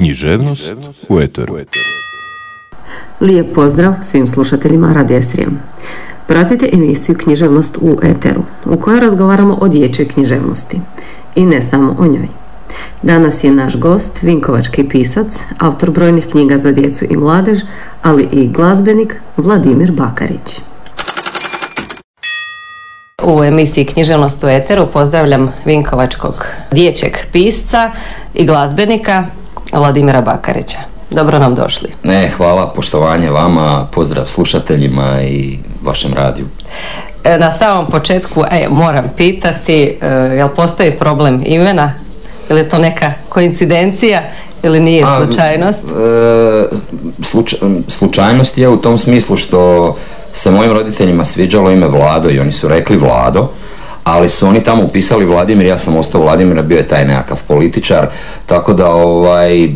Književnost u Eteru. Lijep pozdrav svim slušateljima Radija Srijem. Pratite emisiju Književnost u Eteru, u kojoj razgovaramo o dječjoj književnosti. I ne samo o njoj. Danas je naš gost, vinkovački pisac, autor brojnih knjiga za djecu i mladež, ali i glazbenik Vladimir Bakarić. U emisiji Književnost u Eteru pozdravljam vinkovačkog dječjeg pisca i glazbenika Vladimira Bakarića. Dobro nam došli. Ne, hvala, poštovanje vama, pozdrav slušateljima i vašem radiju. E, na samom početku e, moram pitati, e, jel postoji problem imena? Ili je to neka koincidencija ili nije slučajnost? slučajnost je u tom smislu što se mojim roditeljima sviđalo ime Vlado i oni su rekli Vlado ali su oni tamo upisali Vladimir, ja sam ostao Vladimir, bio je taj nekakav političar, tako da ovaj,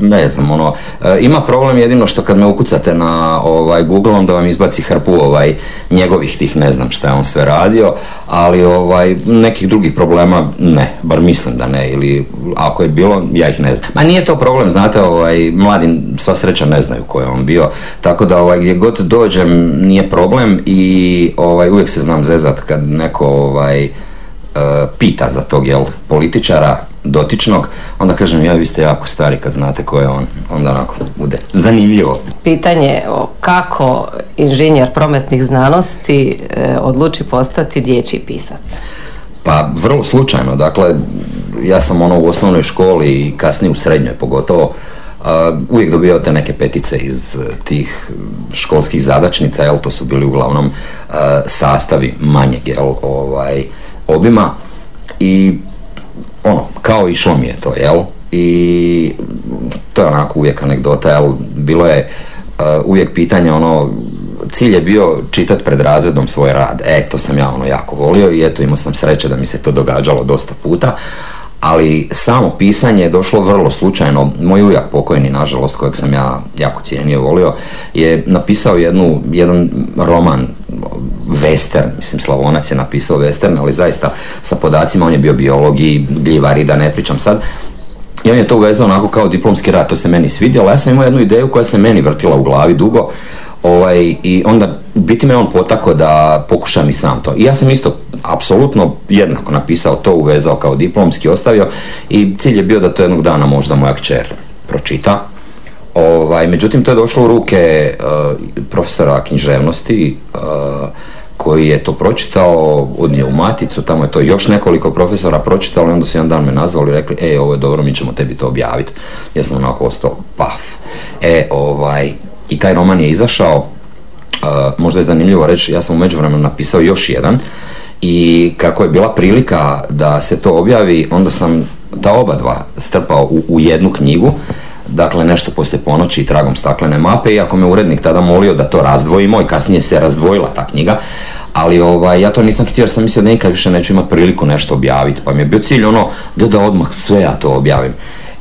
ne znam, ono, e, ima problem jedino što kad me ukucate na ovaj, Google, onda vam izbaci hrpu ovaj, njegovih tih, ne znam šta je on sve radio, ali ovaj, nekih drugih problema ne, bar mislim da ne, ili ako je bilo, ja ih ne znam. Ma nije to problem, znate, ovaj, mladi sva sreća ne znaju ko je on bio, tako da ovaj, gdje god dođem nije problem i ovaj, uvijek se znam zezat kad neko ovaj, pita za tog jel, političara dotičnog, onda kažem ja vi ste jako stari kad znate ko je on, onda onako bude zanimljivo. Pitanje o kako inženjer prometnih znanosti e, odluči postati dječji pisac? Pa vrlo slučajno, dakle ja sam ono u osnovnoj školi i kasnije u srednjoj pogotovo Uh, uvijek dobio te neke petice iz tih školskih zadačnica, jel, to su bili uglavnom uh, sastavi manjeg, jel, ovaj, obima i ono, kao išlo mi je to, jel? I to je onako uvijek anegdota, jel? Bilo je uh, uvijek pitanje, ono, cilj je bio čitat pred razredom svoj rad. E, to sam ja ono jako volio i eto imao sam sreće da mi se to događalo dosta puta ali samo pisanje je došlo vrlo slučajno. Moj ujak pokojni, nažalost, kojeg sam ja jako cijenio volio, je napisao jednu, jedan roman, western, mislim Slavonac je napisao western, ali zaista sa podacima, on je bio biolog i gljivar da ne pričam sad, i on je to uvezao onako kao diplomski rad, to se meni svidjelo, ja sam imao jednu ideju koja se meni vrtila u glavi dugo, ovaj, i onda biti me on potako da pokušam i sam to. I ja sam isto apsolutno jednako napisao to, uvezao kao diplomski, ostavio i cilj je bio da to jednog dana možda moja kćer pročita. Ovaj, međutim, to je došlo u ruke uh, profesora književnosti uh, koji je to pročitao, odnio u maticu, tamo je to još nekoliko profesora pročitalo i onda su jedan dan me nazvali i rekli, e, ovo je dobro, mi ćemo tebi to objaviti. Ja sam onako ostao paf. E, ovaj, i taj roman je izašao, uh, možda je zanimljivo reći, ja sam u međuvremenu napisao još jedan i kako je bila prilika da se to objavi, onda sam ta oba dva strpao u, u jednu knjigu, dakle nešto poslije ponoći i tragom staklene mape, iako me urednik tada molio da to razdvojimo i kasnije se razdvojila ta knjiga, ali ovaj, ja to nisam htio jer sam mislio da nikad više neću imati priliku nešto objaviti, pa mi je bio cilj ono da, da odmah sve ja to objavim.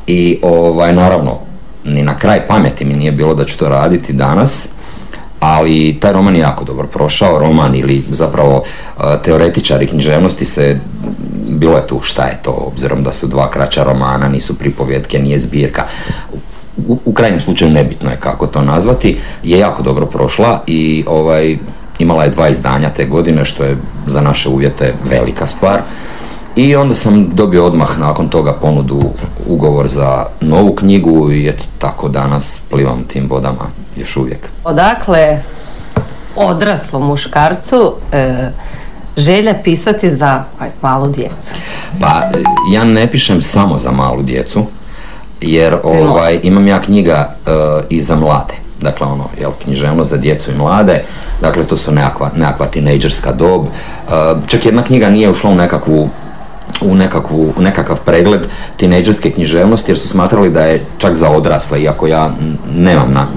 I ovaj, naravno, ni na kraj pameti mi nije bilo da ću to raditi danas, ali taj roman je jako dobro prošao, roman ili zapravo teoretičari književnosti se, bilo je tu šta je to, obzirom da su dva kraća romana, nisu pripovjetke, nije zbirka, u, u krajnjem slučaju nebitno je kako to nazvati, je jako dobro prošla i ovaj, imala je dva izdanja te godine, što je za naše uvjete velika stvar. I onda sam dobio odmah nakon toga ponudu ugovor za novu knjigu i eto tako danas plivam tim vodama još uvijek. Odakle odraslom muškarcu e, želja pisati za aj, malu djecu? Pa ja ne pišem samo za malu djecu jer ovaj, imam ja knjiga e, i za mlade. Dakle, ono, jel, književno za djecu i mlade, dakle, to su nekakva, nekakva tinejdžerska dob. E, čak jedna knjiga nije ušla u nekakvu u, nekakvu, nekakav pregled tinejdžerske književnosti jer su smatrali da je čak za odrasle, iako ja nemam, na,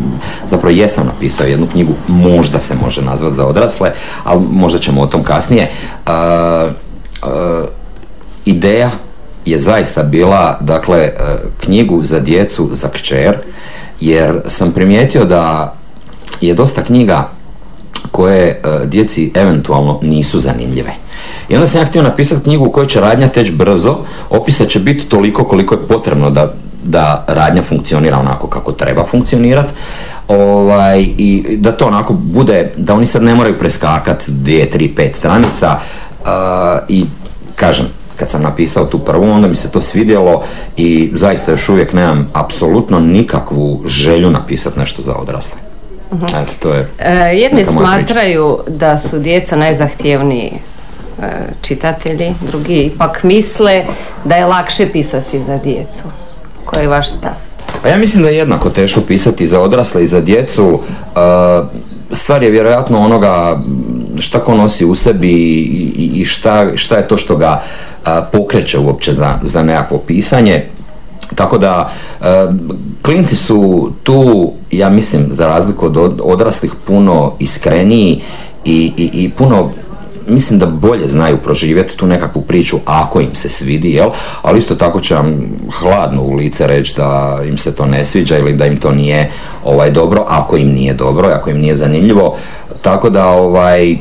zapravo jesam napisao jednu knjigu, možda se može nazvati za odrasle, ali možda ćemo o tom kasnije. Uh, uh, ideja je zaista bila, dakle, uh, knjigu za djecu, za kćer, jer sam primijetio da je dosta knjiga koje djeci eventualno nisu zanimljive. I onda sam ja htio napisati knjigu u kojoj će radnja teći brzo, opisat će biti toliko koliko je potrebno da da radnja funkcionira onako kako treba funkcionirati ovaj, i da to onako bude, da oni sad ne moraju preskakati dvije, tri, pet stranica i kažem, kad sam napisao tu prvu, onda mi se to svidjelo i zaista još uvijek nemam apsolutno nikakvu želju napisati nešto za odrasle. uh Eto, to je e, jedni smatraju da su djeca najzahtjevniji čitatelji, drugi ipak misle da je lakše pisati za djecu. Koji je vaš stav? Pa ja mislim da je jednako teško pisati za odrasle i za djecu. E, stvar je vjerojatno onoga šta ko nosi u sebi i, šta, šta je to što ga pokreće uopće za, za nekakvo pisanje. Tako da, klinci su tu, ja mislim, za razliku od odraslih, puno iskreniji i, i, i puno mislim da bolje znaju proživjeti tu nekakvu priču ako im se svidi, jel? Ali isto tako će vam hladno u lice reći da im se to ne sviđa ili da im to nije ovaj dobro, ako im nije dobro, ako im nije zanimljivo. Tako da ovaj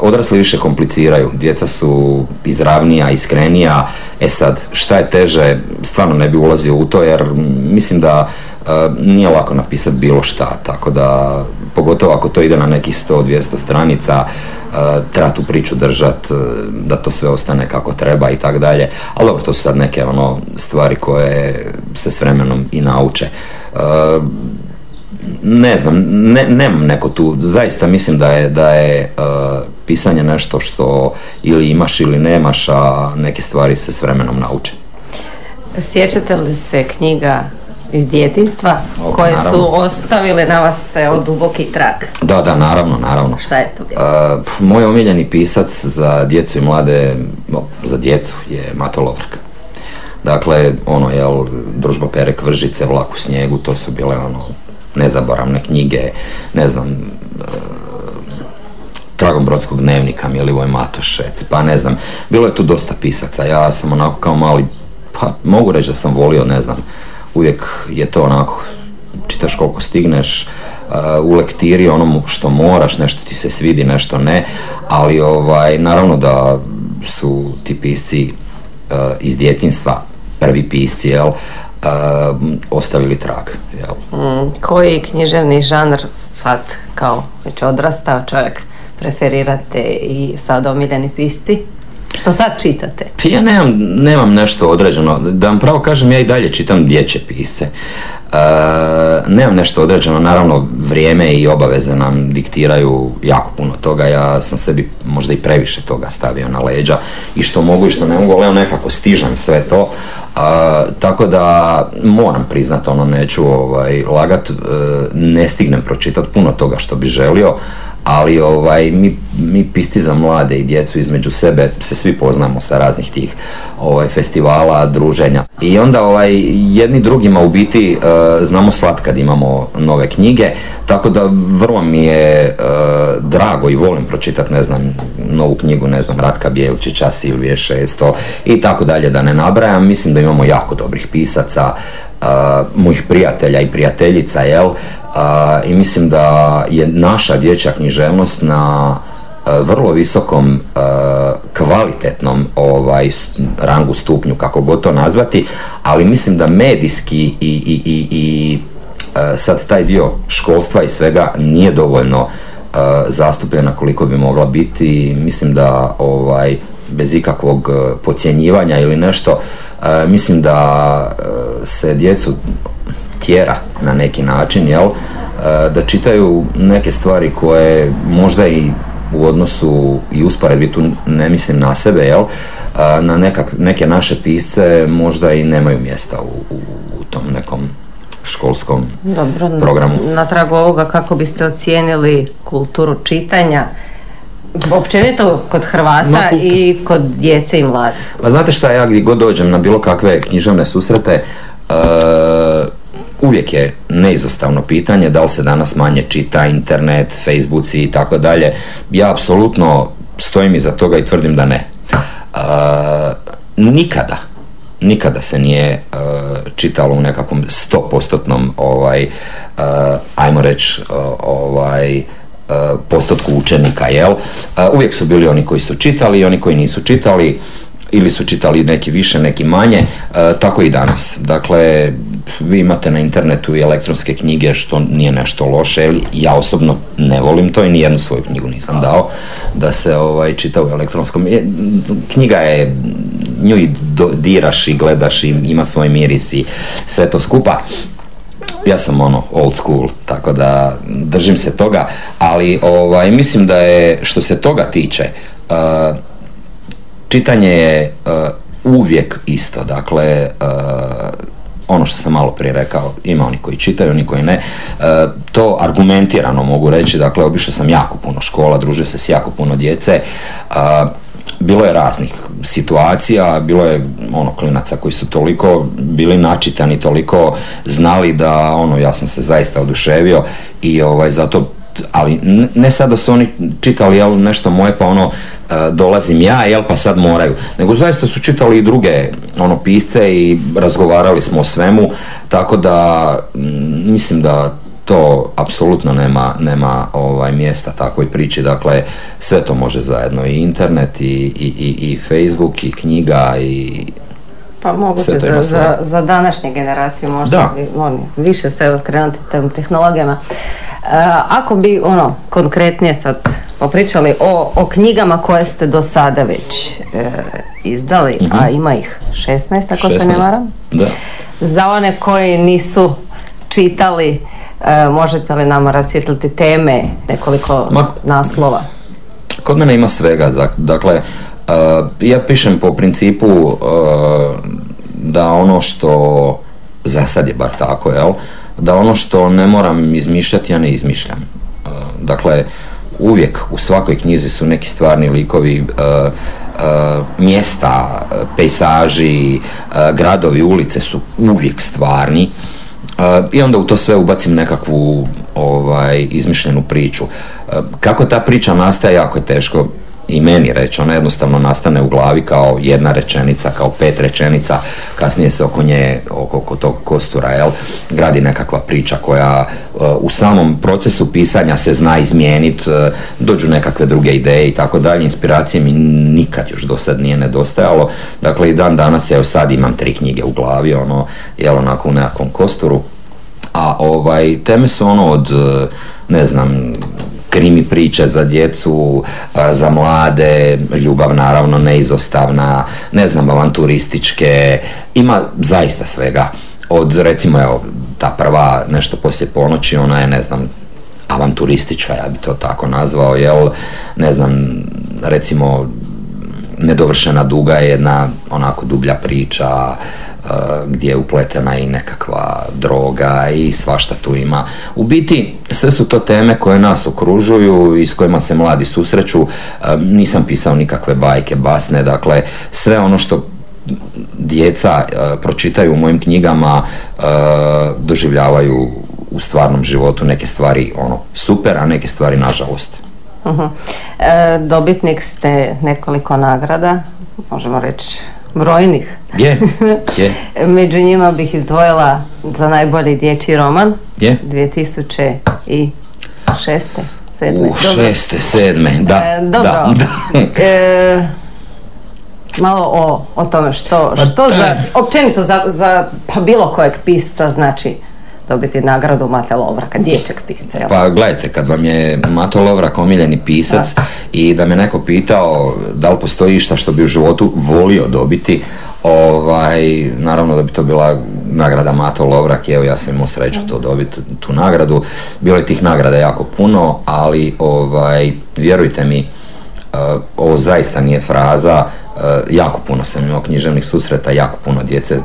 odrasli više kompliciraju, djeca su izravnija, iskrenija, e sad šta je teže, stvarno ne bi ulazio u to jer mislim da e, nije lako napisati bilo šta, tako da pogotovo ako to ide na nekih 100-200 stranica, e, treba tu priču držat, e, da to sve ostane kako treba i tako dalje, ali dobro, to su sad neke ono stvari koje se s vremenom i nauče ne znam, ne, nemam neko tu, zaista mislim da je, da je uh, pisanje nešto što ili imaš ili nemaš, a neke stvari se s vremenom nauče. Sjećate li se knjiga iz djetinstva koje su ostavile na vas se od duboki trak? Da, da, naravno, naravno. Šta je to bilo? Uh, moj omiljeni pisac za djecu i mlade, za djecu je Mato Lovrk. Dakle, ono, jel, družba Perek Vržice, Vlak u snijegu, to su bile ono nezaboravne knjige, ne znam, e, Tragom Brodskog dnevnika, Milivoj Matošec, pa ne znam, bilo je tu dosta pisaca, ja sam onako kao mali, pa mogu reći da sam volio, ne znam, uvijek je to onako, čitaš koliko stigneš, uh, u lektiri ono što moraš, nešto ti se svidi, nešto ne, ali ovaj, naravno da su ti pisci uh, iz djetinstva prvi pisci, jel, ostavili trag. Jel? Mm, koji književni žanr sad kao već odrastao čovjek preferirate i sad omiljeni pisci? Što sad čitate? Pa ja nemam, nemam nešto određeno. Da vam pravo kažem, ja i dalje čitam dječje pisce. E, nemam nešto određeno, naravno vrijeme i obaveze nam diktiraju jako puno toga. Ja sam sebi možda i previše toga stavio na leđa i što mogu i što ne mogu, ali nekako stižem sve to. E, tako da moram priznat, ono neću ovaj, lagat, e, ne stignem pročitati puno toga što bi želio ali ovaj, mi, mi pisci za mlade i djecu između sebe se svi poznamo sa raznih tih ovaj, festivala, druženja. I onda ovaj, jedni drugima u biti uh, znamo slat kad imamo nove knjige, tako da vrlo mi je uh, drago i volim pročitati, ne znam, novu knjigu, ne znam, Ratka Bjelčića, Silvije Šesto i tako dalje da ne nabrajam. Mislim da imamo jako dobrih pisaca, mojih prijatelja i prijateljica, jel? I mislim da je naša dječja književnost na vrlo visokom kvalitetnom ovaj rangu stupnju kako god to nazvati ali mislim da medijski i, i, i, i sad taj dio školstva i svega nije dovoljno zastupljena koliko bi mogla biti mislim da ovaj bez ikakvog podcjenjivanja ili nešto mislim da se djecu tjera na neki način jel da čitaju neke stvari koje možda i u odnosu i usporedbi tu ne mislim na sebe, jel? Na nekak, neke naše pisce možda i nemaju mjesta u, u, u tom nekom školskom Dobro, programu. Na, na tragu ovoga kako biste ocijenili kulturu čitanja općenito kod Hrvata i kod djece i mladih? Pa znate šta, ja gdje god dođem na bilo kakve književne susrete, uh, uvijek je neizostavno pitanje da li se danas manje čita internet, facebooci i tako dalje. Ja apsolutno stojim iza toga i tvrdim da ne. Uh, nikada nikada se nije uh, čitalo u nekakvom stopostotnom ovaj, uh, ajmo reći ovaj, postotku učenika, jel? Uvijek su bili oni koji su čitali i oni koji nisu čitali ili su čitali neki više, neki manje, tako i danas. Dakle, vi imate na internetu i elektronske knjige što nije nešto loše, ja osobno ne volim to i nijednu svoju knjigu nisam dao da se ovaj, čita u elektronskom. Knjiga je, nju i diraš i gledaš i ima svoj miris i sve to skupa ja sam ono old school, tako da držim se toga, ali ovaj, mislim da je što se toga tiče, uh, čitanje je uh, uvijek isto, dakle uh, ono što sam malo prije rekao, ima oni koji čitaju, oni koji ne, to argumentirano mogu reći, dakle obišao sam jako puno škola, družio se s jako puno djece, bilo je raznih situacija, bilo je ono klinaca koji su toliko bili načitani, toliko znali da ono ja sam se zaista oduševio i ovaj zato ali ne sad da su oni čitali jel, nešto moje pa ono e, dolazim ja jel pa sad moraju nego zaista su čitali i druge ono pisce i razgovarali smo o svemu tako da mislim da to apsolutno nema, nema ovaj mjesta takvoj priči, dakle sve to može zajedno i internet i, i, i Facebook i knjiga i pa moguće za, za, za današnje generacije možda da. bi oni više se okrenuti tim tehnologijama. E, ako bi ono konkretnije sad popričali o, o knjigama koje ste do sada već e, izdali, a mhm. ima ih 16 ako 16. se ne varam. Da. Za one koji nisu čitali E, možete li nama rasvijetliti teme, nekoliko naslova? Kod mene ima svega, dakle, e, ja pišem po principu e, da ono što, za sad je bar tako, jel, da ono što ne moram izmišljati, ja ne izmišljam. Dakle, uvijek u svakoj knjizi su neki stvarni likovi, mjesta, pejsaži, gradovi, ulice su uvijek stvarni i onda u to sve ubacim nekakvu ovaj, izmišljenu priču. Kako ta priča nastaje, jako je teško i meni reći, ona jednostavno nastane u glavi kao jedna rečenica, kao pet rečenica, kasnije se oko nje, oko, oko tog kostura, jel, gradi nekakva priča koja u samom procesu pisanja se zna izmijeniti, dođu nekakve druge ideje i tako dalje, inspiracije mi nikad još do sad nije nedostajalo, dakle i dan danas, evo sad imam tri knjige u glavi, ono, jel, onako u nekakvom kosturu, a ovaj, teme su ono od, ne znam, krimi priče za djecu, za mlade, ljubav naravno neizostavna, ne znam, avanturističke, ima zaista svega. Od recimo evo, ta prva nešto poslije ponoći, ona je ne znam, avanturistička, ja bi to tako nazvao, jel, ne znam, recimo nedovršena duga je jedna onako dublja priča, gdje je upletena i nekakva droga i svašta tu ima. U biti sve su to teme koje nas okružuju i s kojima se mladi susreću. Nisam pisao nikakve bajke, basne, dakle sve ono što djeca pročitaju u mojim knjigama doživljavaju u stvarnom životu neke stvari ono super, a neke stvari nažalost. uh dobitnik ste nekoliko nagrada, možemo reći brojnih. Je, je. Među njima bih izdvojila za najbolji dječji roman. Je. 2006. Sedme. U, šeste, sedme, da. E, dobro. Da, E, malo o, o tome što, pa što za, općenito za, za pa bilo kojeg pisca znači dobiti nagradu Mate Lovraka, dječjeg pisca. Jel? Pa gledajte, kad vam je Mato Lovrak omiljeni pisac i da me neko pitao da li postoji išta što bi u životu volio dobiti, ovaj, naravno da bi to bila nagrada Mato Lovrak, evo ja sam imao sreću to dobiti, tu nagradu. Bilo je tih nagrada jako puno, ali ovaj, vjerujte mi, uh, ovo zaista nije fraza, Eh, jako puno sam imao književnih susreta, jako puno djece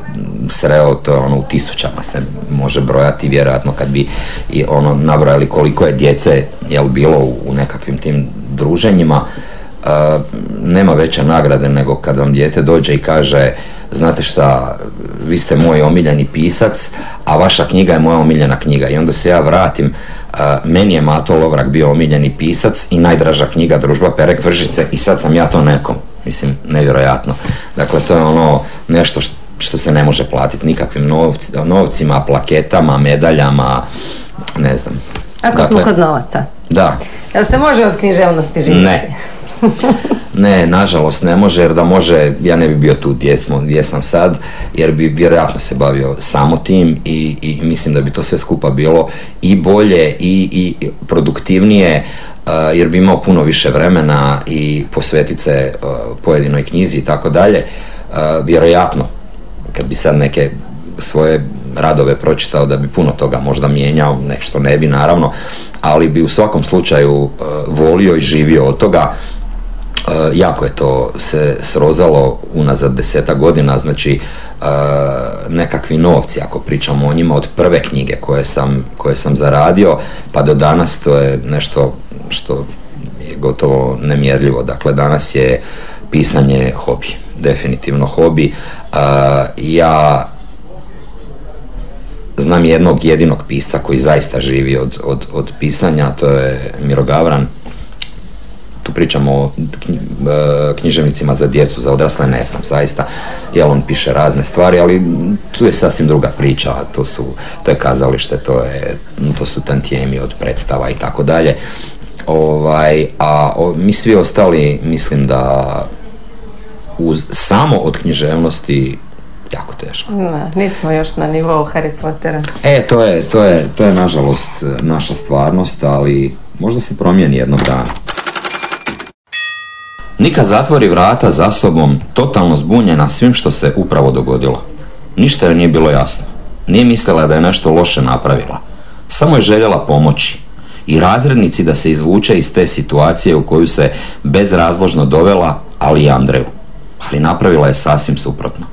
sreo, to je ono u tisućama se može brojati, vjerojatno kad bi i ono nabrojali koliko je djece jel bilo u, nekakvim tim druženjima, uh, nema veće nagrade nego kad vam dijete dođe i kaže znate šta, vi ste moj omiljeni pisac, a vaša knjiga je moja omiljena knjiga i onda se ja vratim meni je Mato Lovrak bio omiljeni pisac i najdraža knjiga Družba Perek Vržice i sad sam ja to nekom. Mislim, nevjerojatno. Dakle, to je ono nešto što, se ne može platiti nikakvim novcima, plaketama, medaljama, ne znam. Ako smo dakle, kod novaca. Da. Jel se može od književnosti živjeti? Ne. ne, nažalost ne može, jer da može, ja ne bi bio tu gdje, smo, gdje sam sad, jer bi vjerojatno se bavio samo tim i, i mislim da bi to sve skupa bilo i bolje i, i produktivnije, jer bi imao puno više vremena i posvetiti se pojedinoj knjizi i tako dalje. Vjerojatno, kad bi sad neke svoje radove pročitao da bi puno toga možda mijenjao, nešto ne bi naravno, ali bi u svakom slučaju volio i živio od toga. Jako je to se srozalo unazad deseta godina, znači nekakvi novci, ako pričamo o njima, od prve knjige koje sam, koje sam zaradio, pa do danas to je nešto što je gotovo nemjerljivo. Dakle, danas je pisanje hobi, definitivno hobi. Ja znam jednog jedinog pisca koji zaista živi od, od, od pisanja, to je Miro Gavran. Tu pričamo o e, književnicima za djecu, za odrasle ne znam zaista, jel on piše razne stvari, ali tu je sasvim druga priča, to, su, to je kazalište, to, je, to su tantijemi od predstava i tako dalje. Ovaj, a mi svi ostali mislim da uz, samo od književnosti jako teško. Ne, nismo još na nivou Harry Pottera. E, to je, to je, to je nažalost naša stvarnost, ali možda se promijeni jednog dana. Nika zatvori vrata za sobom, totalno zbunjena svim što se upravo dogodilo. Ništa joj nije bilo jasno. Nije mislila da je nešto loše napravila. Samo je željela pomoći. I razrednici da se izvuče iz te situacije u koju se bezrazložno dovela, ali i Andreju. Ali napravila je sasvim suprotno.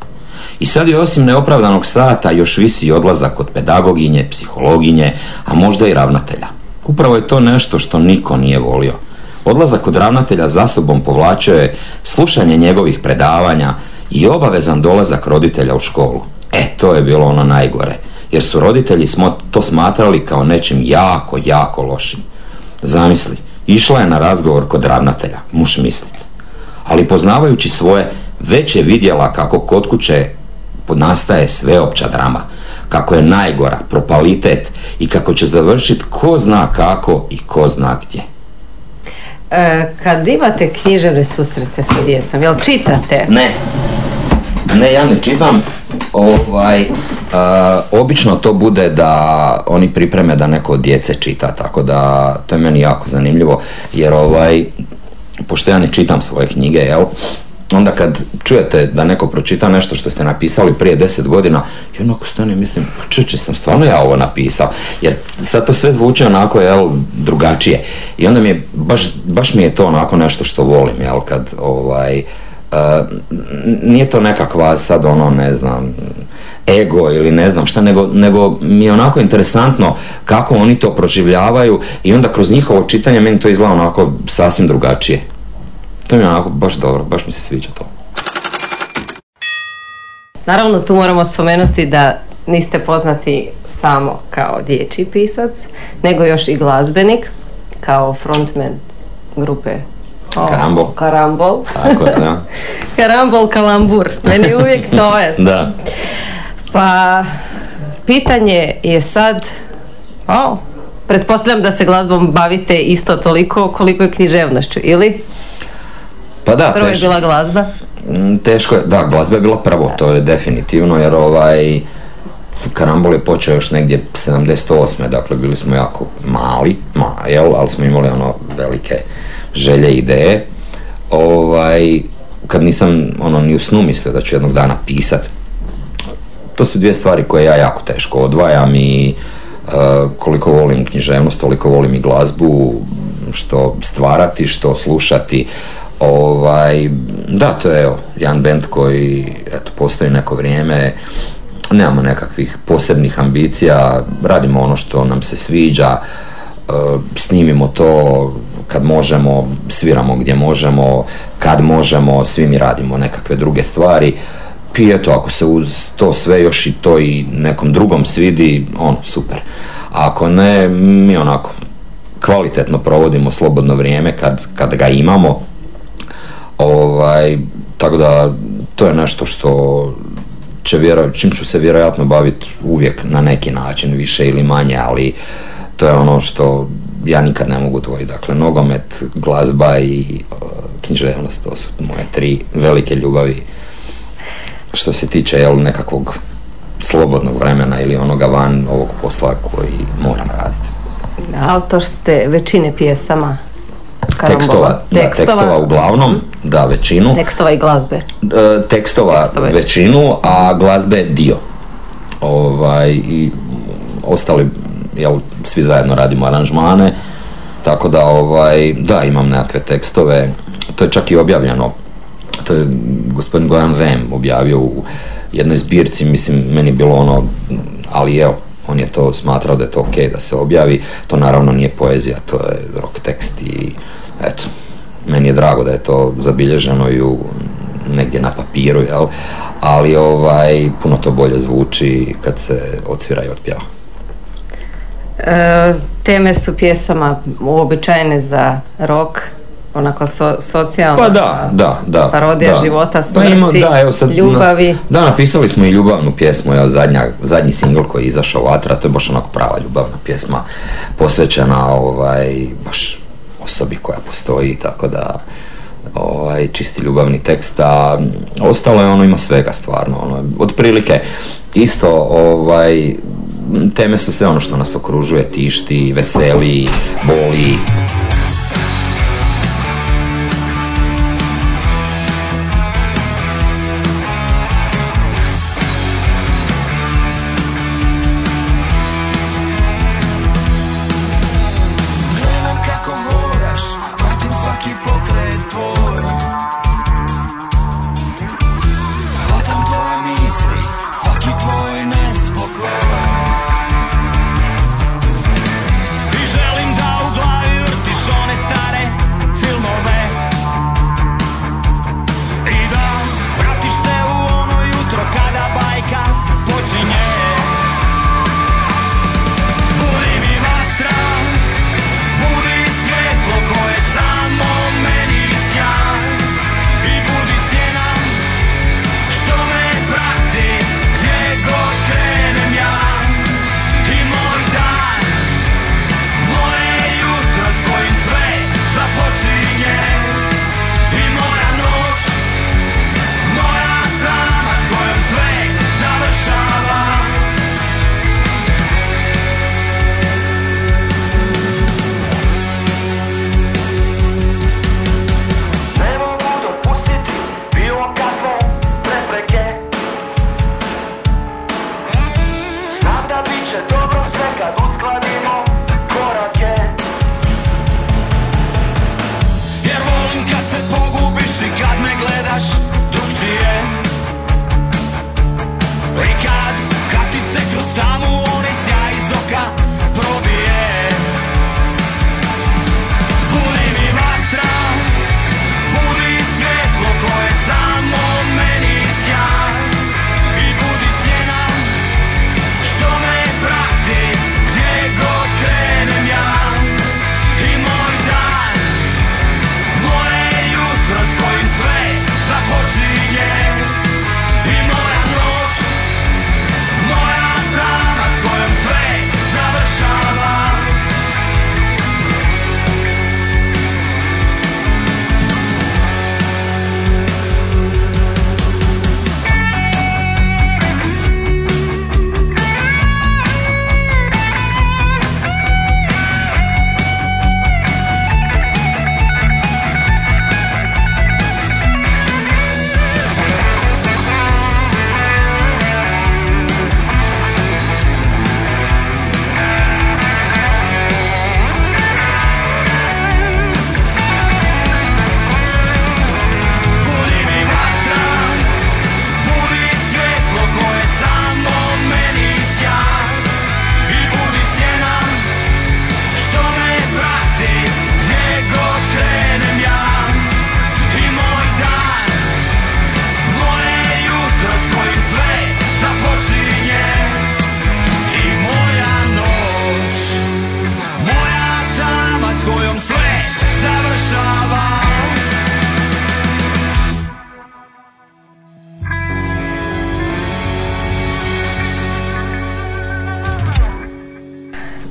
I sad je osim neopravdanog sata još visi odlazak od pedagoginje, psihologinje, a možda i ravnatelja. Upravo je to nešto što niko nije volio. Odlazak od ravnatelja za sobom povlačio je slušanje njegovih predavanja i obavezan dolazak roditelja u školu. E, to je bilo ono najgore, jer su roditelji smo to smatrali kao nečim jako, jako lošim. Zamisli, išla je na razgovor kod ravnatelja, muš misliti. Ali poznavajući svoje, već je vidjela kako kod kuće nastaje sveopća drama, kako je najgora, propalitet i kako će završiti ko zna kako i ko zna gdje. E, kad imate književne susrete sa djecom, jel čitate? Ne, ne, ja ne čitam. Ovaj, e, obično to bude da oni pripreme da neko od djece čita, tako da to je meni jako zanimljivo, jer ovaj, pošto ja ne čitam svoje knjige, jel, onda kad čujete da neko pročita nešto što ste napisali prije deset godina, i onako stane mislim, pa čuče sam stvarno ja ovo napisao, jer sad to sve zvuči onako, jel, drugačije. I onda mi je, baš, baš mi je to onako nešto što volim, jel, kad, ovaj, uh, nije to nekakva sad ono, ne znam, ego ili ne znam šta, nego, nego mi je onako interesantno kako oni to proživljavaju i onda kroz njihovo čitanje meni to izgleda onako sasvim drugačije. To mi je onako baš dobro, baš mi se sviđa to. Naravno tu moramo spomenuti da niste poznati samo kao dječji pisac, nego još i glazbenik, kao frontman grupe Karambol. Karambol. Tako je, da. Karambol, kalambur. Meni uvijek to je. da. Pa, pitanje je sad, o, pretpostavljam da se glazbom bavite isto toliko koliko je književnošću, ili? Pa da, Prvo je bila glazba? Mm, teško je, da, glazba je bila prvo, to je definitivno, jer ovaj, Karambol je počeo još negdje 78. Dakle, bili smo jako mali, ma, jel, ali smo imali ono velike želje i ideje. Ovaj, kad nisam ono ni u snu mislio da ću jednog dana pisat. To su dvije stvari koje ja jako teško odvajam i uh, koliko volim književnost, toliko volim i glazbu, što stvarati, što slušati. Ovaj, da, to je evo, jedan band koji eto, postoji neko vrijeme, nemamo nekakvih posebnih ambicija, radimo ono što nam se sviđa, e, snimimo to kad možemo, sviramo gdje možemo, kad možemo, svi mi radimo nekakve druge stvari. I eto, ako se uz to sve još i to i nekom drugom svidi, on super. A ako ne, mi onako kvalitetno provodimo slobodno vrijeme kad, kad ga imamo, Ovaj, tako da to je nešto što će vjero, čim ću se vjerojatno baviti uvijek na neki način, više ili manje, ali to je ono što ja nikad ne mogu dvojiti. Dakle, nogomet, glazba i uh, književnost, to su moje tri velike ljubavi što se tiče jel, nekakvog slobodnog vremena ili onoga van ovog posla koji moram raditi. Autor ste većine pjesama Tekstova, tekstova, tekstova uglavnom, da, većinu. Tekstova i glazbe. Tekstova, tekstova većinu, a glazbe dio. Ovaj, I ostali, jel, svi zajedno radimo aranžmane, tako da, ovaj, da, imam nekakve tekstove, to je čak i objavljeno, to je gospodin Goran Rem objavio u jednoj zbirci, mislim, meni bilo ono, ali evo, on je to smatrao da je to ok da se objavi, to naravno nije poezija, to je rock tekst i eto, meni je drago da je to zabilježeno i u, negdje na papiru, jel? ali ovaj, puno to bolje zvuči kad se odsvira i otpjeva. E, teme su pjesama uobičajene za rock, onako so, socijalna pa da, da, da, parodija života, smrti, pa da, evo sad, ljubavi. da, napisali smo i ljubavnu pjesmu, evo zadnja, zadnji singl koji je izašao Vatra, to je baš onako prava ljubavna pjesma posvećena ovaj, baš osobi koja postoji, tako da ovaj, čisti ljubavni tekst, a ostalo je ono ima svega stvarno, ono, otprilike isto ovaj, teme su sve ono što nas okružuje, tišti, veseli, boli,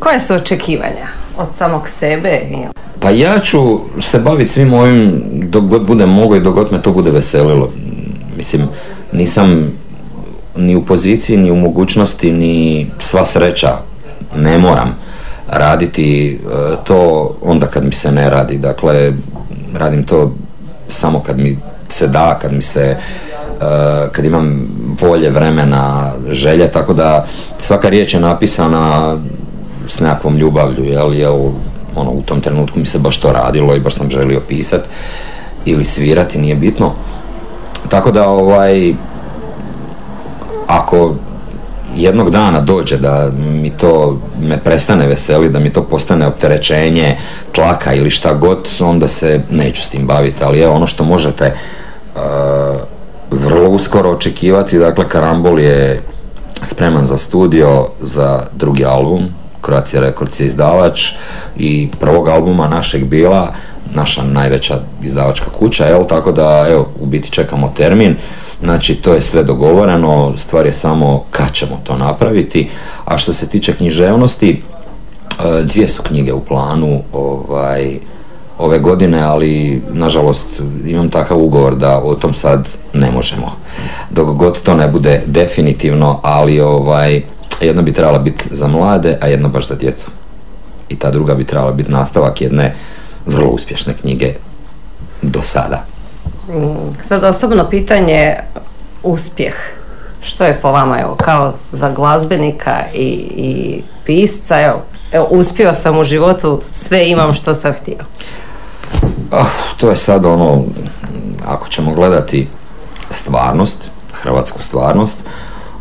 Koje su očekivanja od samog sebe Pa ja ću se baviti svim ovim dok god bude mogao i dok god me to bude veselilo. Mislim, nisam ni u poziciji, ni u mogućnosti, ni sva sreća, ne moram raditi e, to onda kad mi se ne radi. Dakle, radim to samo kad mi se da, kad mi se e, kad imam volje, vremena, želje, tako da svaka riječ je napisana s nekakvom ljubavlju, jel, jel, ono, u tom trenutku mi se baš to radilo i baš sam želio pisati ili svirati, nije bitno. Tako da, ovaj, ako jednog dana dođe da mi to me prestane veseli, da mi to postane opterećenje, tlaka ili šta god, onda se neću s tim baviti, ali evo ono što možete uh, vrlo uskoro očekivati, dakle Karambol je spreman za studio za drugi album, Croatia Records je izdavač i prvog albuma našeg bila naša najveća izdavačka kuća, evo, tako da evo, u biti čekamo termin. Znači, to je sve dogovoreno, stvar je samo kad ćemo to napraviti. A što se tiče književnosti, e, dvije su knjige u planu ovaj, ove godine, ali nažalost imam takav ugovor da o tom sad ne možemo. Dok god to ne bude definitivno, ali ovaj, jedna bi trebala biti za mlade, a jedna baš za djecu. I ta druga bi trebala biti nastavak jedne vrlo uspješne knjige do sada. Mm, sad osobno pitanje uspjeh. Što je po vama, evo, kao za glazbenika i, i pisca, evo, evo, uspio sam u životu, sve imam što sam htio. Ah, to je sad ono, ako ćemo gledati stvarnost, hrvatsku stvarnost,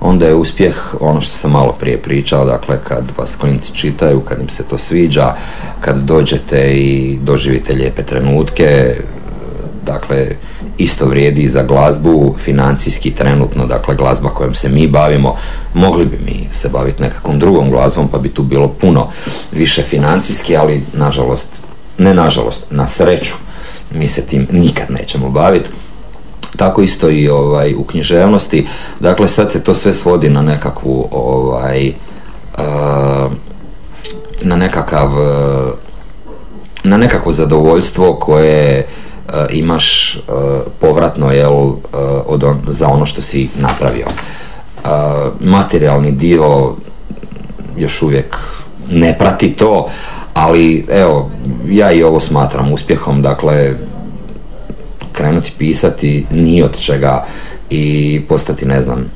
onda je uspjeh ono što sam malo prije pričao, dakle kad vas klinci čitaju, kad im se to sviđa, kad dođete i doživite lijepe trenutke, dakle isto vrijedi za glazbu, financijski trenutno, dakle glazba kojom se mi bavimo, mogli bi mi se baviti nekakvom drugom glazbom pa bi tu bilo puno više financijski, ali nažalost, ne nažalost, na sreću mi se tim nikad nećemo baviti tako isto i ovaj, u književnosti. Dakle, sad se to sve svodi na nekakvu ovaj, uh, na nekakav uh, na nekakvo zadovoljstvo koje uh, imaš povratno jel, od za ono što si napravio. Materijalni dio još uvijek ne prati to, ali evo, ja i ovo smatram uspjehom, dakle, krenuti pisati ni od čega i postati, ne znam,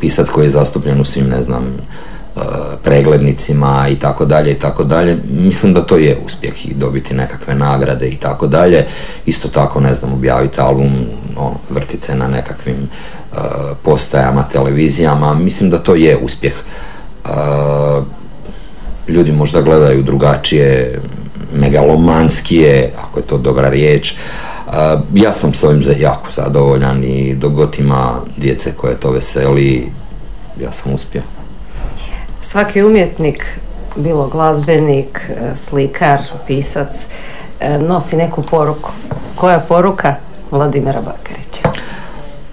pisac koji je zastupljen u svim, ne znam, e, preglednicima i tako dalje i tako dalje. Mislim da to je uspjeh i dobiti nekakve nagrade i tako dalje. Isto tako, ne znam, objaviti album, ono, vrtice na nekakvim uh, postajama, televizijama. Mislim da to je uspjeh. Uh, ljudi možda gledaju drugačije, megalomanskije, ako je to dobra riječ, ja sam s ovim jako zadovoljan i dok ima djece koje to veseli, ja sam uspio. Svaki umjetnik, bilo glazbenik, e, slikar, pisac, e, nosi neku poruku. Koja poruka Vladimira Bakarića?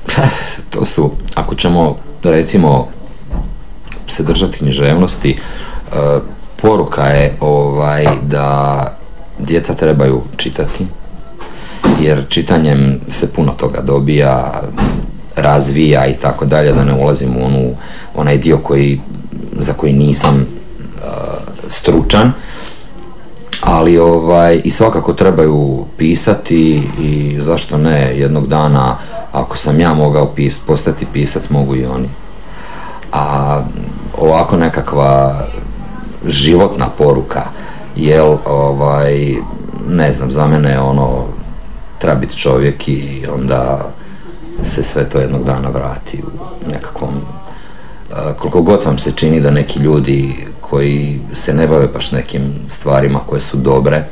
to su, ako ćemo recimo se držati književnosti, e, poruka je ovaj da djeca trebaju čitati, jer čitanjem se puno toga dobija, razvija i tako dalje, da ne ulazim u onu, onaj dio koji, za koji nisam uh, stručan, ali ovaj, i svakako trebaju pisati i zašto ne, jednog dana ako sam ja mogao pis, postati pisac, mogu i oni. A ovako nekakva životna poruka, jel, ovaj, ne znam, za mene ono, treba biti čovjek i onda se sve to jednog dana vrati u nekakvom koliko god vam se čini da neki ljudi koji se ne bave baš nekim stvarima koje su dobre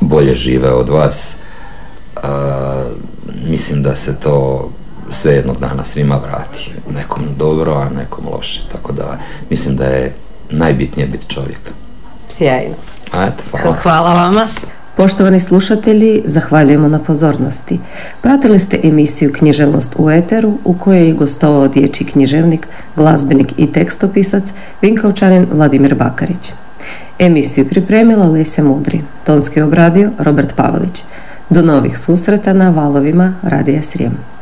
bolje žive od vas mislim da se to sve jednog dana svima vrati nekom dobro, a nekom loše tako da mislim da je najbitnije biti čovjek Sjajno hvala. hvala vama Poštovani slušatelji, zahvaljujemo na pozornosti. Pratili ste emisiju Književnost u Eteru u kojoj je gostovao dječji književnik, glazbenik i tekstopisac Vinkovčanin Vladimir Bakarić. Emisiju pripremila Lesja Mudri, tonski obradio Robert Pavelić. Do novih susreta na valovima Radija Srijem.